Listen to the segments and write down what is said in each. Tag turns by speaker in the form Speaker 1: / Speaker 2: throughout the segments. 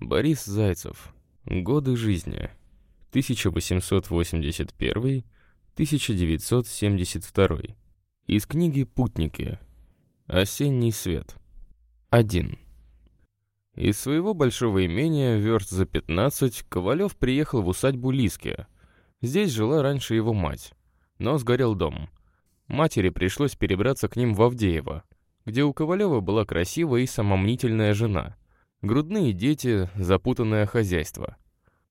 Speaker 1: Борис Зайцев. Годы жизни. 1881-1972. Из книги «Путники». Осенний свет. 1. Из своего большого имения, верст за 15, Ковалев приехал в усадьбу Лиски. Здесь жила раньше его мать. Но сгорел дом. Матери пришлось перебраться к ним в Авдеево, где у Ковалева была красивая и самомнительная жена. Грудные дети, запутанное хозяйство.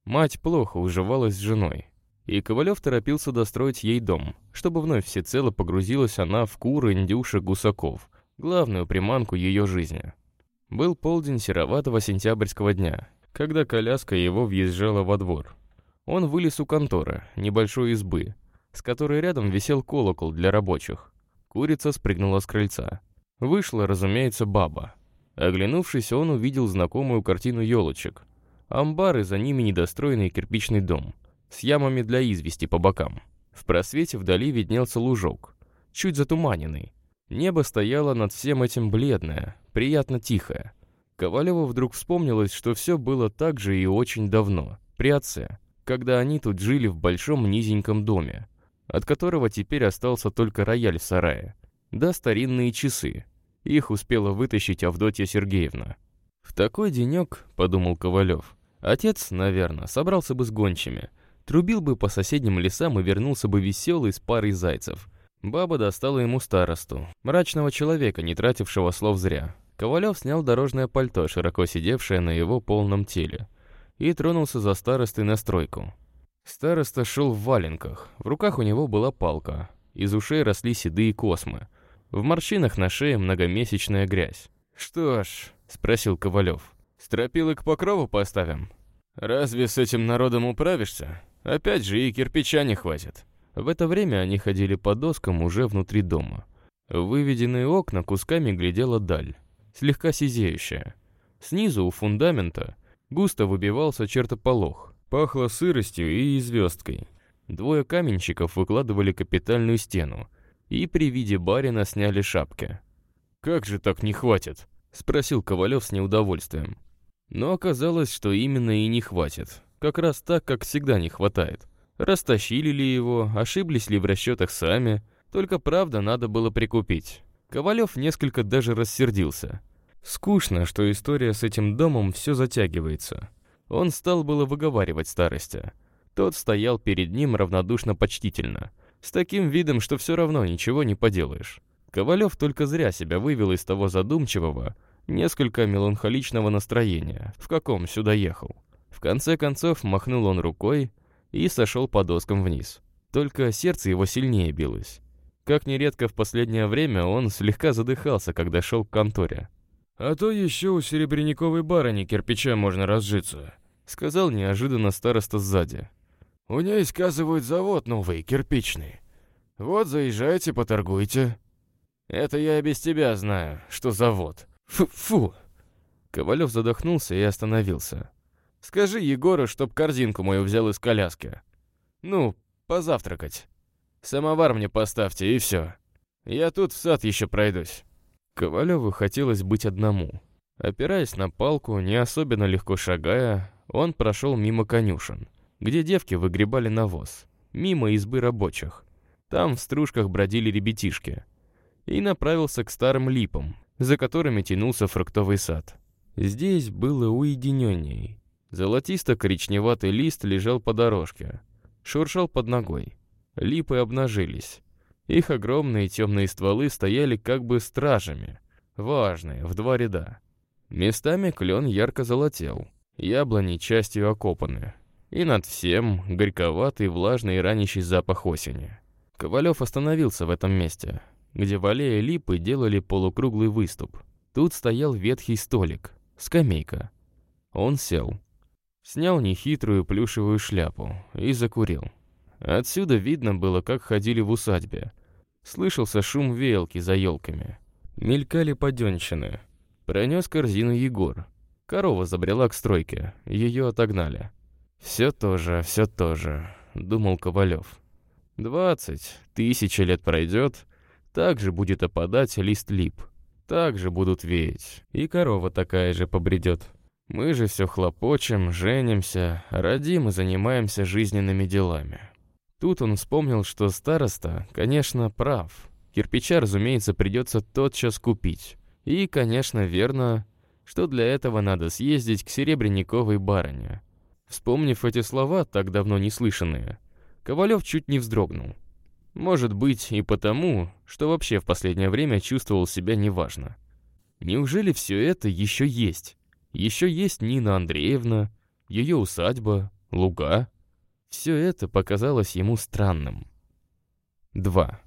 Speaker 1: Мать плохо уживалась с женой. И Ковалев торопился достроить ей дом, чтобы вновь всецело погрузилась она в куры, индюшек, гусаков, главную приманку ее жизни. Был полдень сероватого сентябрьского дня, когда коляска его въезжала во двор. Он вылез у конторы, небольшой избы, с которой рядом висел колокол для рабочих. Курица спрыгнула с крыльца. Вышла, разумеется, баба. Оглянувшись, он увидел знакомую картину елочек. Амбары, за ними недостроенный кирпичный дом, с ямами для извести по бокам. В просвете вдали виднелся лужок, чуть затуманенный. Небо стояло над всем этим бледное, приятно тихое. Ковалеву вдруг вспомнилось, что все было так же и очень давно, при отце, когда они тут жили в большом низеньком доме, от которого теперь остался только рояль в сарае, да старинные часы. Их успела вытащить Авдотья Сергеевна. В такой денек, подумал Ковалев, отец, наверное, собрался бы с гончими, трубил бы по соседним лесам и вернулся бы веселый с парой зайцев. Баба достала ему старосту, мрачного человека, не тратившего слов зря. Ковалев снял дорожное пальто, широко сидевшее на его полном теле, и тронулся за старостой на стройку. Староста шел в валенках, в руках у него была палка, из ушей росли седые космы, в морщинах на шее многомесячная грязь. «Что ж», — спросил Ковалев, — «стропилы к покрову поставим? Разве с этим народом управишься? Опять же и кирпича не хватит». В это время они ходили по доскам уже внутри дома. Выведенные окна кусками глядела даль, слегка сизеющая. Снизу у фундамента густо выбивался чертополох, пахло сыростью и звездкой. Двое каменщиков выкладывали капитальную стену, и при виде барина сняли шапки. «Как же так не хватит?» — спросил Ковалев с неудовольствием. Но оказалось, что именно и не хватит. Как раз так, как всегда не хватает. Растащили ли его, ошиблись ли в расчетах сами, только правда надо было прикупить. Ковалев несколько даже рассердился. Скучно, что история с этим домом все затягивается. Он стал было выговаривать старости. Тот стоял перед ним равнодушно-почтительно — с таким видом, что все равно ничего не поделаешь. Ковалев только зря себя вывел из того задумчивого, несколько меланхоличного настроения, в каком сюда ехал. В конце концов махнул он рукой и сошел по доскам вниз. Только сердце его сильнее билось. Как нередко в последнее время он слегка задыхался, когда шел к конторе. «А то еще у серебряниковой барыни кирпича можно разжиться», — сказал неожиданно староста сзади. У нее, сказывают, завод новый, кирпичный. Вот заезжайте, поторгуйте. Это я и без тебя знаю, что завод. Фу, фу. Ковалев задохнулся и остановился. Скажи Егору, чтоб корзинку мою взял из коляски. Ну, позавтракать. Самовар мне поставьте, и все. Я тут в сад еще пройдусь. Ковалеву хотелось быть одному. Опираясь на палку, не особенно легко шагая, он прошел мимо конюшен где девки выгребали навоз, мимо избы рабочих. Там в стружках бродили ребятишки. И направился к старым липам, за которыми тянулся фруктовый сад. Здесь было уединенней. Золотисто-коричневатый лист лежал по дорожке, шуршал под ногой. Липы обнажились. Их огромные темные стволы стояли как бы стражами, важные, в два ряда. Местами клен ярко золотел, яблони частью окопаны, и над всем горьковатый, влажный и ранящий запах осени. Ковалев остановился в этом месте, где в аллее липы делали полукруглый выступ. Тут стоял ветхий столик, скамейка. Он сел, снял нехитрую плюшевую шляпу и закурил. Отсюда видно было, как ходили в усадьбе. Слышался шум веялки за елками. Мелькали поденщины. Пронес корзину Егор. Корова забрела к стройке, ее отогнали. «Все то же, все то же», — думал Ковалев. «Двадцать, тысячи лет пройдет, так же будет опадать лист лип, так же будут веять, и корова такая же побредет. Мы же все хлопочем, женимся, родим и занимаемся жизненными делами. Тут он вспомнил, что староста, конечно, прав. Кирпича, разумеется, придется тотчас купить. И, конечно, верно, что для этого надо съездить к Серебряниковой барыне. Вспомнив эти слова, так давно не слышанные, Ковалев чуть не вздрогнул. Может быть, и потому, что вообще в последнее время чувствовал себя неважно. Неужели все это еще есть? Еще есть Нина Андреевна, ее усадьба, луга. Все это показалось ему странным. 2.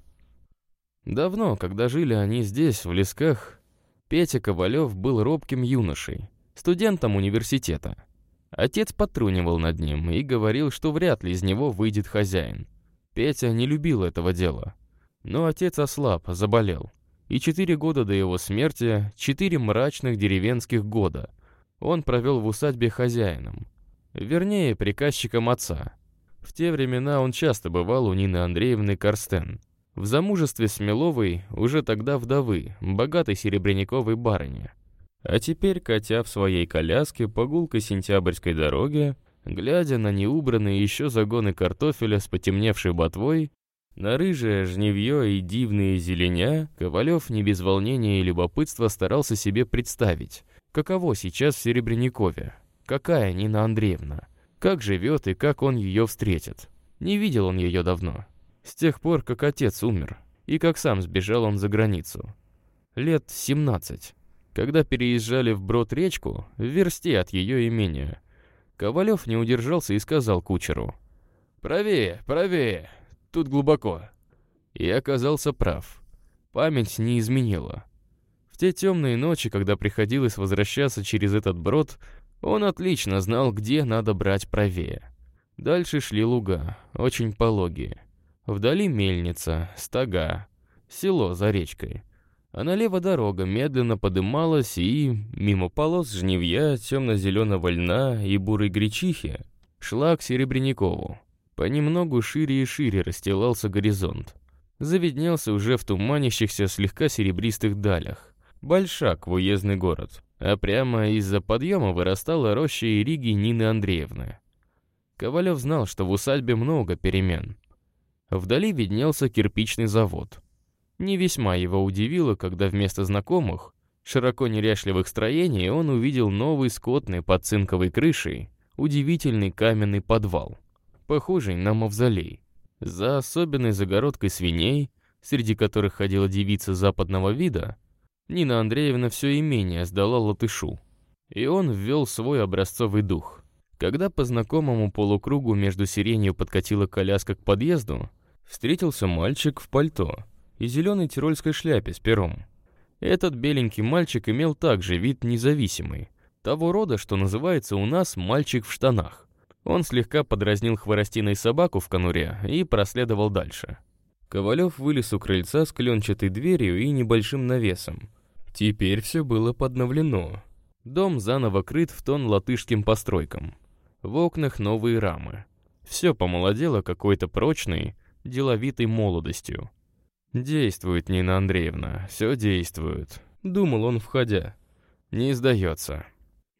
Speaker 1: Давно, когда жили они здесь, в лесках, Петя Ковалев был робким юношей, студентом университета. Отец потрунивал над ним и говорил, что вряд ли из него выйдет хозяин. Петя не любил этого дела. Но отец ослаб, заболел. И четыре года до его смерти, четыре мрачных деревенских года, он провел в усадьбе хозяином. Вернее, приказчиком отца. В те времена он часто бывал у Нины Андреевны Карстен. В замужестве с Миловой, уже тогда вдовы, богатой серебряниковой барыни. А теперь, катя в своей коляске по гулкой сентябрьской дороге, глядя на неубранные еще загоны картофеля с потемневшей ботвой, на рыжее жневье и дивные зеленя Ковалев не без волнения и любопытства старался себе представить, каково сейчас в Серебряникове, какая Нина Андреевна, как живет и как он ее встретит. Не видел он ее давно, с тех пор, как отец умер, и как сам сбежал он за границу. Лет 17, когда переезжали в Брод-речку, в версте от ее имения. Ковалев не удержался и сказал кучеру. «Правее, правее, тут глубоко». И оказался прав. Память не изменила. В те темные ночи, когда приходилось возвращаться через этот брод, он отлично знал, где надо брать правее. Дальше шли луга, очень пологие. Вдали мельница, стога, село за речкой. А налево дорога медленно подымалась и, мимо полос жневья, темно-зеленого льна и бурой гречихи, шла к Серебряникову. Понемногу шире и шире расстилался горизонт. Завиднелся уже в туманящихся слегка серебристых далях. Большак в уездный город. А прямо из-за подъема вырастала роща Ириги Нины Андреевны. Ковалев знал, что в усадьбе много перемен. Вдали виднелся кирпичный завод. Не весьма его удивило, когда вместо знакомых, широко неряшливых строений он увидел новый скотный под цинковой крышей, удивительный каменный подвал, похожий на мавзолей. За особенной загородкой свиней, среди которых ходила девица западного вида, Нина Андреевна все имение сдала латышу, и он ввел свой образцовый дух. Когда по знакомому полукругу между сиренью подкатила коляска к подъезду, встретился мальчик в пальто и зеленой тирольской шляпе с пером. Этот беленький мальчик имел также вид независимый, того рода, что называется у нас «мальчик в штанах». Он слегка подразнил хворостиной собаку в конуре и проследовал дальше. Ковалев вылез у крыльца с кленчатой дверью и небольшим навесом. Теперь все было подновлено. Дом заново крыт в тон латышским постройкам. В окнах новые рамы. Все помолодело какой-то прочной, деловитой молодостью. «Действует Нина Андреевна, все действует», — думал он, входя. «Не сдается».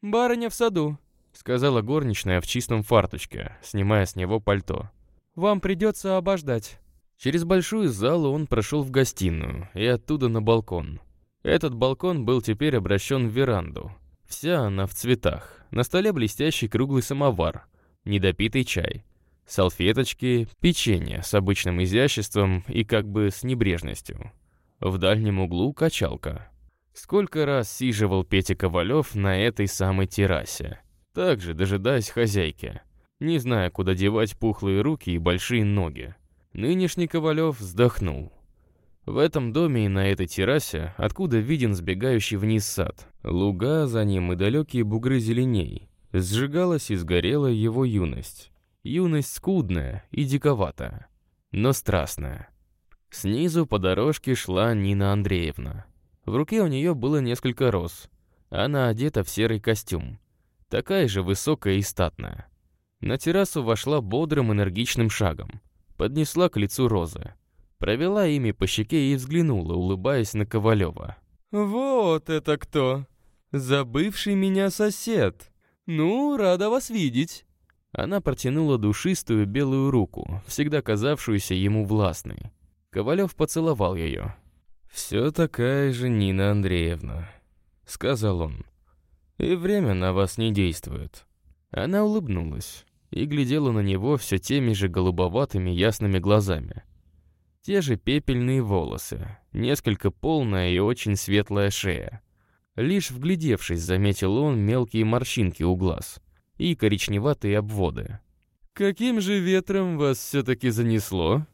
Speaker 2: «Барыня в саду», —
Speaker 1: сказала горничная в чистом фарточке, снимая с него пальто.
Speaker 2: «Вам придется обождать».
Speaker 1: Через большую залу он прошел в гостиную и оттуда на балкон. Этот балкон был теперь обращен в веранду. Вся она в цветах. На столе блестящий круглый самовар, недопитый чай салфеточки, печенье с обычным изяществом и как бы с небрежностью. В дальнем углу качалка. Сколько раз сиживал Петя Ковалев на этой самой террасе, также дожидаясь хозяйки, не зная, куда девать пухлые руки и большие ноги. Нынешний Ковалев вздохнул. В этом доме и на этой террасе, откуда виден сбегающий вниз сад, луга за ним и далекие бугры зеленей, сжигалась и сгорела его юность. Юность скудная и диковатая, но страстная. Снизу по дорожке шла Нина Андреевна. В руке у нее было несколько роз. Она одета в серый костюм. Такая же высокая и статная. На террасу вошла бодрым энергичным шагом. Поднесла к лицу розы. Провела ими по щеке и взглянула, улыбаясь на Ковалева.
Speaker 2: «Вот это кто! Забывший меня сосед!» Ну, рада вас видеть.
Speaker 1: Она протянула душистую белую руку, всегда казавшуюся ему властной. Ковалев поцеловал ее. «Все такая же Нина Андреевна», — сказал он. «И время на вас не действует». Она улыбнулась и глядела на него все теми же голубоватыми ясными глазами. Те же пепельные волосы, несколько полная и очень светлая шея. Лишь вглядевшись, заметил он мелкие морщинки у глаз и коричневатые обводы.
Speaker 2: «Каким же ветром вас все-таки занесло?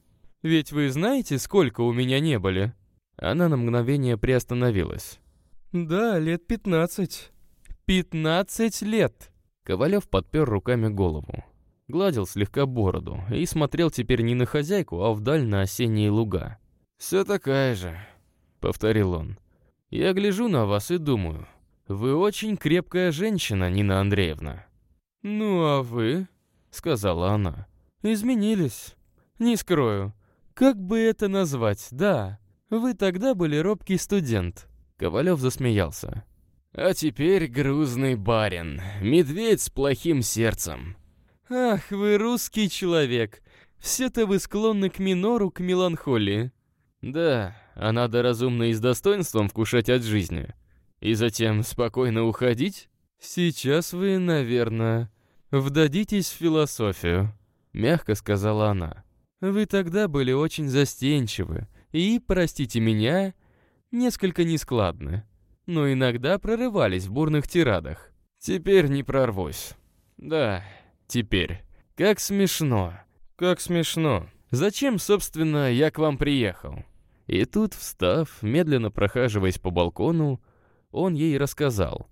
Speaker 2: Ведь вы знаете, сколько у меня не были?»
Speaker 1: Она на мгновение приостановилась.
Speaker 2: «Да, лет пятнадцать». «Пятнадцать лет!»
Speaker 1: Ковалев подпер руками голову, гладил слегка бороду и смотрел теперь не на хозяйку, а вдаль на осенние луга. «Все такая же», — повторил он. «Я гляжу на вас и думаю, вы очень крепкая женщина, Нина Андреевна».
Speaker 2: «Ну а вы?» — сказала она. «Изменились. Не скрою. Как бы это назвать, да. Вы тогда были робкий студент».
Speaker 1: Ковалев засмеялся. А теперь грузный барин, медведь с плохим сердцем.
Speaker 2: Ах, вы русский человек. Все-то вы склонны к минору, к меланхолии.
Speaker 1: Да, а надо разумно и с достоинством вкушать от жизни. И затем спокойно уходить?
Speaker 2: Сейчас вы, наверное, вдадитесь в философию, мягко сказала она. Вы тогда были очень застенчивы и, простите меня, несколько нескладны но иногда прорывались в бурных тирадах.
Speaker 1: Теперь не прорвусь. Да, теперь. Как смешно. Как смешно. Зачем, собственно, я к вам приехал? И тут, встав, медленно прохаживаясь по балкону, он ей рассказал,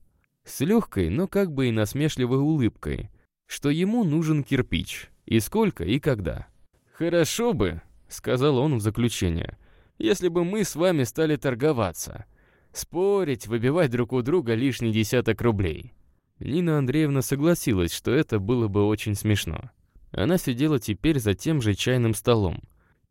Speaker 1: с легкой, но как бы и насмешливой улыбкой, что ему нужен кирпич, и сколько, и когда. «Хорошо бы», — сказал он в заключение, — «если бы мы с вами стали торговаться. Спорить, выбивать друг у друга лишний десяток рублей. Нина Андреевна согласилась, что это было бы очень смешно. Она сидела теперь за тем же чайным столом.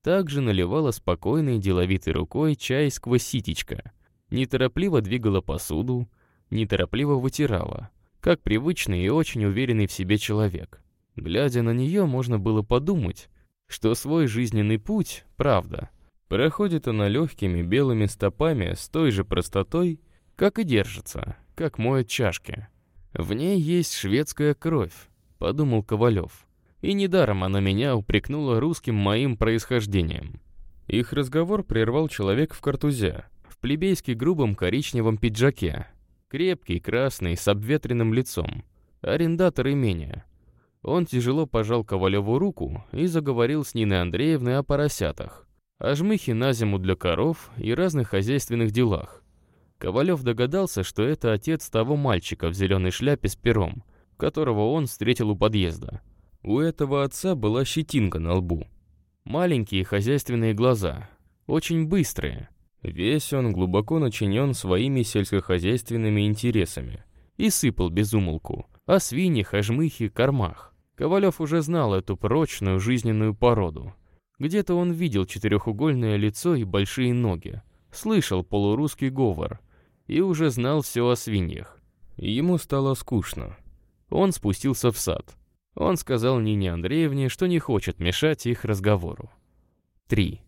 Speaker 1: Также наливала спокойной деловитой рукой чай сквозь ситечко. Неторопливо двигала посуду, неторопливо вытирала, как привычный и очень уверенный в себе человек. Глядя на нее, можно было подумать, что свой жизненный путь, правда, Проходит она легкими белыми стопами с той же простотой, как и держится, как моет чашки. В ней есть шведская кровь, подумал Ковалев. И недаром она меня упрекнула русским моим происхождением. Их разговор прервал человек в картузе, в плебейски грубом коричневом пиджаке. Крепкий, красный, с обветренным лицом. Арендатор имения. Он тяжело пожал Ковалеву руку и заговорил с Ниной Андреевной о поросятах о жмыхе на зиму для коров и разных хозяйственных делах. Ковалев догадался, что это отец того мальчика в зеленой шляпе с пером, которого он встретил у подъезда. У этого отца была щетинка на лбу. Маленькие хозяйственные глаза, очень быстрые. Весь он глубоко начинен своими сельскохозяйственными интересами и сыпал без умолку о свиньях, о жмыхе, кормах. Ковалев уже знал эту прочную жизненную породу, где-то он видел четырехугольное лицо и большие ноги, слышал полурусский говор и уже знал все о свиньях. Ему стало скучно. Он спустился в сад. Он сказал Нине Андреевне, что не хочет мешать их разговору. 3.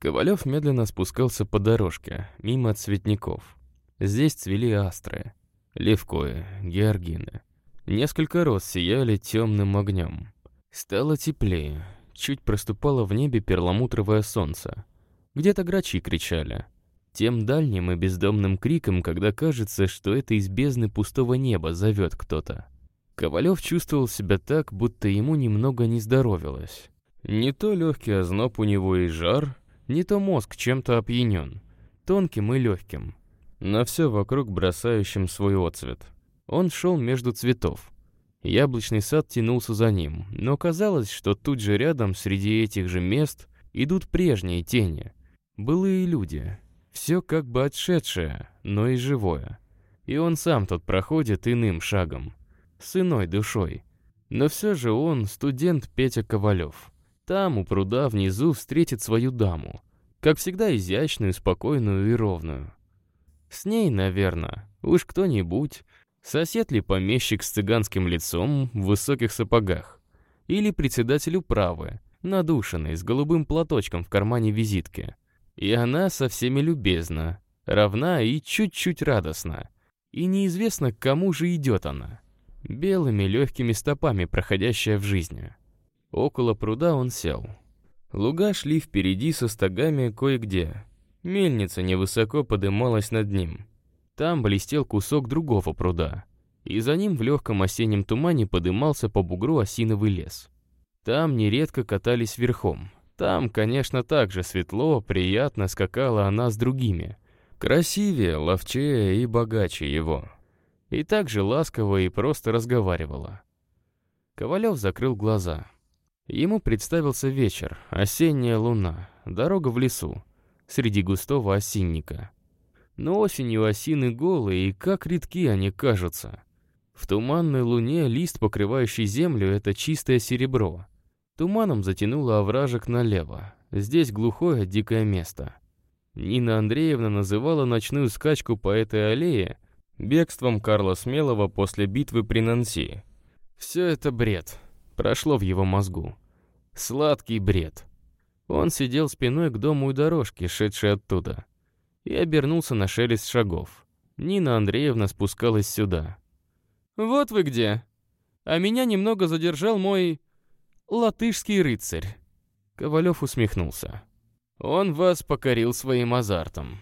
Speaker 1: Ковалев медленно спускался по дорожке, мимо цветников. Здесь цвели астры, левкои, георгины. Несколько роз сияли темным огнем. Стало теплее, чуть проступало в небе перламутровое солнце. Где-то грачи кричали. Тем дальним и бездомным криком, когда кажется, что это из бездны пустого неба зовет кто-то. Ковалев чувствовал себя так, будто ему немного не здоровилось. Не то легкий озноб у него и жар, не то мозг чем-то опьянен, тонким и легким, на все вокруг бросающим свой отцвет. Он шел между цветов. Яблочный сад тянулся за ним, но казалось, что тут же рядом, среди этих же мест, идут прежние тени. Былые люди. Все как бы отшедшее, но и живое. И он сам тут проходит иным шагом, с иной душой. Но все же он студент Петя Ковалев. Там, у пруда, внизу встретит свою даму. Как всегда, изящную, спокойную и ровную. С ней, наверное, уж кто-нибудь, Сосед ли помещик с цыганским лицом в высоких сапогах? Или председатель управы, надушенный, с голубым платочком в кармане визитки? И она со всеми любезна, равна и чуть-чуть радостна. И неизвестно, к кому же идет она. Белыми легкими стопами, проходящая в жизни. Около пруда он сел. Луга шли впереди со стогами кое-где. Мельница невысоко подымалась над ним. Там блестел кусок другого пруда. И за ним в легком осеннем тумане подымался по бугру осиновый лес. Там нередко катались верхом. Там, конечно, также светло, приятно скакала она с другими. Красивее, ловчее и богаче его. И также ласково и просто разговаривала. Ковалев закрыл глаза. Ему представился вечер, осенняя луна, дорога в лесу, среди густого осинника. Но осенью осины голые, и как редки они кажутся. В туманной луне лист, покрывающий землю, это чистое серебро. Туманом затянуло овражек налево. Здесь глухое, дикое место. Нина Андреевна называла ночную скачку по этой аллее бегством Карла Смелого после битвы при Нанси. Все это бред прошло в его мозгу. Сладкий бред. Он сидел спиной к дому и дорожке, шедшей оттуда, и обернулся на шелест шагов. Нина Андреевна спускалась сюда. «Вот вы где!» А меня немного задержал мой... латышский рыцарь. Ковалев усмехнулся. «Он вас покорил своим азартом».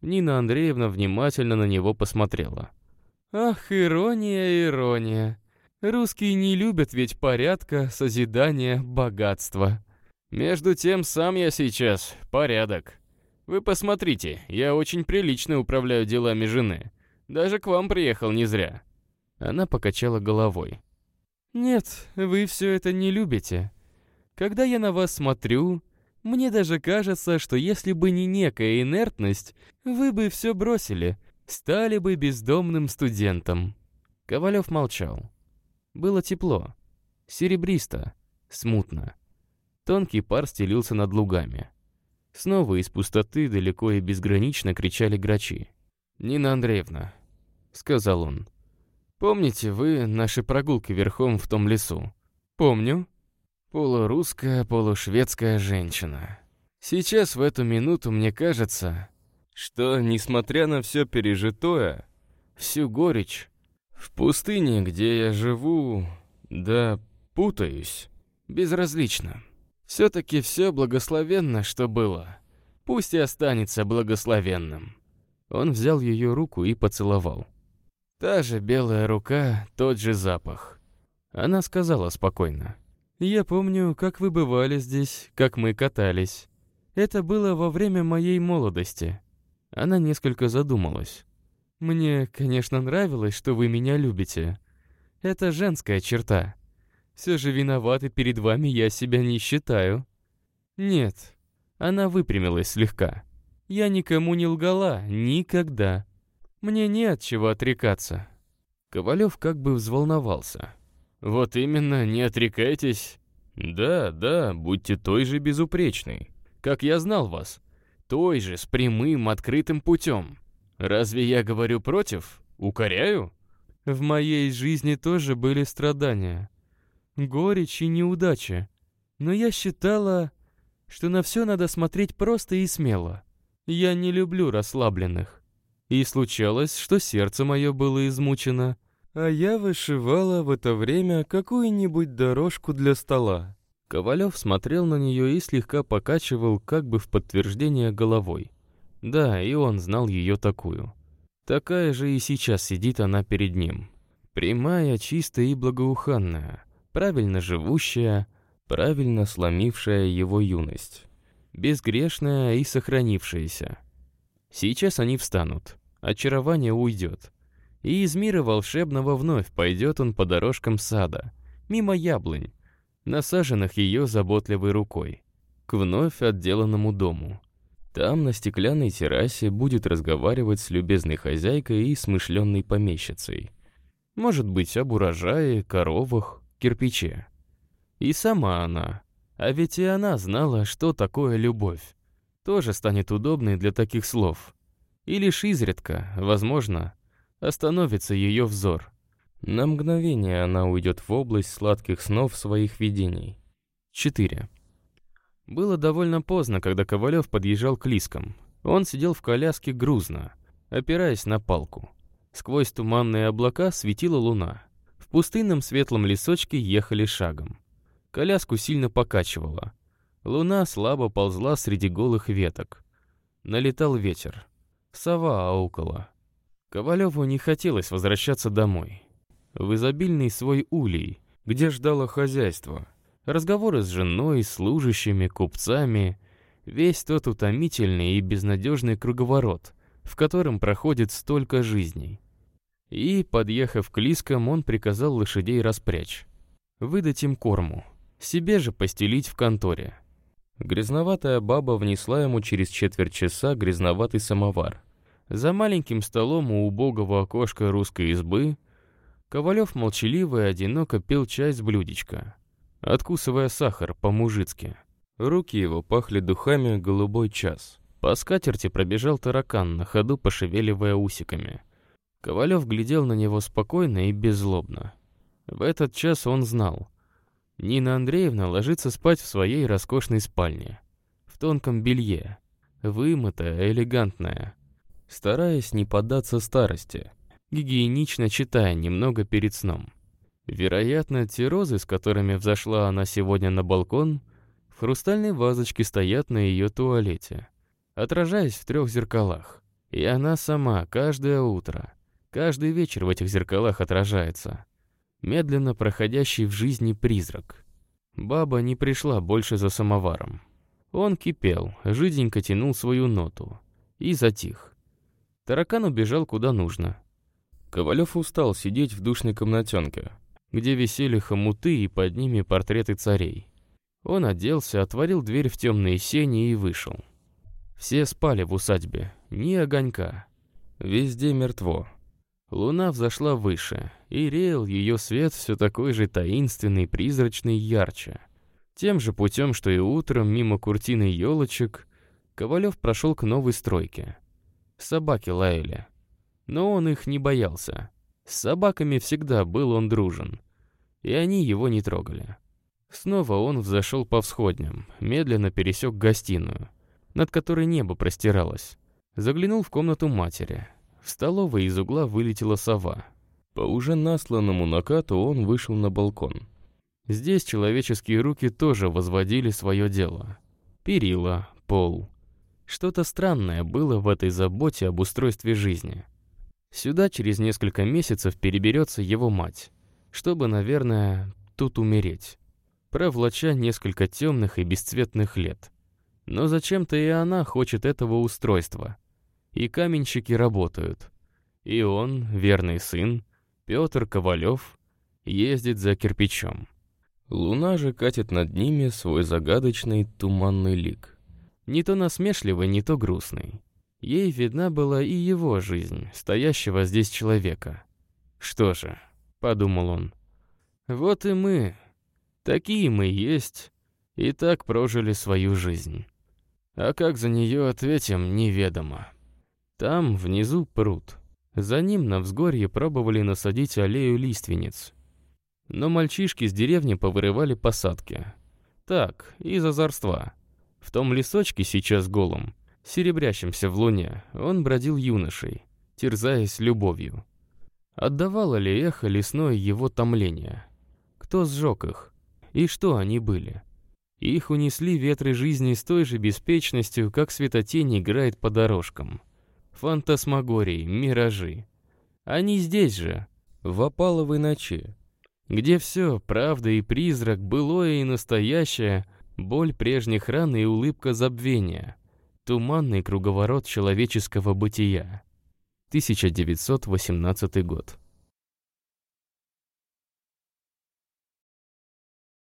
Speaker 1: Нина Андреевна внимательно на него посмотрела. «Ах, ирония, ирония. Русские не любят ведь порядка, созидания, богатства. Между тем, сам я сейчас порядок. Вы посмотрите, я очень прилично управляю делами жены. Даже к вам приехал не зря». Она покачала головой. «Нет, вы все это не любите. Когда я на вас смотрю, мне даже кажется, что если бы не некая инертность, вы бы все бросили, стали бы бездомным студентом». Ковалев молчал. Было тепло, серебристо, смутно. Тонкий пар стелился над лугами. Снова из пустоты далеко и безгранично кричали грачи. «Нина Андреевна», — сказал он, — «помните вы наши прогулки верхом в том лесу?» «Помню». Полурусская, полушведская женщина. Сейчас в эту минуту мне кажется, что, несмотря на все пережитое, всю горечь, в пустыне, где я живу, да путаюсь, безразлично. Все-таки все благословенно, что было. Пусть и останется благословенным. Он взял ее руку и поцеловал. Та же белая рука, тот же запах. Она сказала спокойно. «Я помню, как вы бывали здесь, как мы катались. Это было во время моей молодости». Она несколько задумалась. Мне, конечно, нравилось, что вы меня любите. Это женская черта. Все же виноваты перед вами я себя не считаю. Нет. Она выпрямилась слегка. Я никому не лгала, никогда. Мне не от чего отрекаться. Ковалев как бы взволновался. Вот именно, не отрекайтесь. Да, да, будьте той же безупречной. Как я знал вас. Той же, с прямым, открытым путем. Разве я говорю против? Укоряю? В моей жизни тоже были страдания. Горечь и неудачи. Но я считала, что на все надо смотреть просто и смело. Я не люблю расслабленных. И случалось, что сердце мое было измучено, а я вышивала в это время какую-нибудь дорожку для стола. Ковалев смотрел на нее и слегка покачивал, как бы в подтверждение головой. Да, и он знал ее такую. Такая же и сейчас сидит она перед ним. Прямая, чистая и благоуханная, правильно живущая, правильно сломившая его юность. Безгрешная и сохранившаяся. Сейчас они встанут, очарование уйдет. И из мира волшебного вновь пойдет он по дорожкам сада, мимо яблонь, насаженных ее заботливой рукой, к вновь отделанному дому. Там, на стеклянной террасе, будет разговаривать с любезной хозяйкой и смышленной помещицей. Может быть, об урожае, коровах, кирпиче. И сама она. А ведь и она знала, что такое любовь. Тоже станет удобной для таких слов. И лишь изредка, возможно,
Speaker 2: остановится ее взор. На мгновение она уйдет в область сладких снов своих видений. 4. Было довольно поздно, когда Ковалев подъезжал к Лискам. Он сидел в коляске грузно, опираясь на палку. Сквозь туманные облака светила луна. В пустынном светлом лесочке ехали шагом. Коляску сильно покачивало. Луна слабо ползла среди голых веток. Налетал ветер. Сова аукала. Ковалеву не хотелось возвращаться домой. В изобильный свой улей, где ждало хозяйство. Разговоры с женой, служащими, купцами. Весь тот утомительный и безнадежный круговорот, в котором проходит столько жизней. И, подъехав к Лискам, он приказал лошадей распрячь. Выдать им корму. Себе же постелить в конторе. Грязноватая баба внесла ему через четверть часа грязноватый самовар. За маленьким столом у убогого окошка русской избы Ковалев молчаливо и одиноко пил чай с блюдечка, откусывая сахар по-мужицки. Руки его пахли духами «Голубой час». По скатерти пробежал таракан, на ходу пошевеливая усиками. Ковалев глядел на него спокойно и беззлобно. В этот час он знал. Нина Андреевна ложится спать в своей роскошной спальне. В тонком белье. Вымытая, элегантная. Стараясь не поддаться старости. Гигиенично читая немного перед сном. Вероятно, те розы, с которыми взошла она сегодня на балкон, в хрустальной вазочке стоят на ее туалете, отражаясь в трех зеркалах. И она сама каждое утро, каждый вечер в этих зеркалах отражается. Медленно проходящий в жизни призрак. Баба не пришла больше за самоваром. Он кипел, жиденько тянул свою ноту. И затих. Таракан убежал куда нужно. Ковалев устал сидеть в душной комнатенке, где висели хомуты и под ними портреты царей. Он оделся, отворил дверь в темные сени и вышел. Все спали в усадьбе, ни огонька. Везде мертво. Луна взошла выше, и реял ее свет все такой же таинственный, призрачный, ярче. Тем же путем, что и утром, мимо куртины елочек, Ковалев прошел к новой стройке. Собаки лаяли. Но он их не боялся. С собаками всегда был он дружен. И они его не трогали. Снова он взошел по всходням, медленно пересек гостиную, над которой небо простиралось. Заглянул в комнату матери. В столовой из угла вылетела сова. По уже насланному накату он вышел на балкон. Здесь человеческие руки тоже возводили свое дело. Перила, пол, что-то странное было в этой заботе об устройстве жизни. Сюда через несколько месяцев переберется его мать, чтобы, наверное, тут умереть, провлача несколько темных и бесцветных лет. Но зачем-то и она хочет этого устройства. И каменщики работают. И он, верный сын, Петр Ковалев, ездит за кирпичом. Луна же катит над ними свой загадочный туманный лик не то насмешливый, не то грустный. Ей видна была и его жизнь, стоящего здесь человека. «Что же», — подумал он, — «вот и мы, такие мы есть, и так прожили свою жизнь. А как за нее ответим, неведомо. Там, внизу, пруд. За ним на взгорье пробовали насадить аллею лиственниц. Но мальчишки с деревни повырывали посадки. Так, из озорства. В том лесочке сейчас голым, серебрящимся в луне, он бродил юношей, терзаясь любовью. Отдавало ли эхо лесное его томление? Кто сжег их? И что они были? Их унесли ветры жизни с той же беспечностью, как светотень играет по дорожкам. Фантасмагории, миражи. Они здесь же, в опаловой ночи, где все, правда и призрак, былое и настоящее — боль прежних ран и улыбка забвения, туманный круговорот человеческого бытия. 1918 год.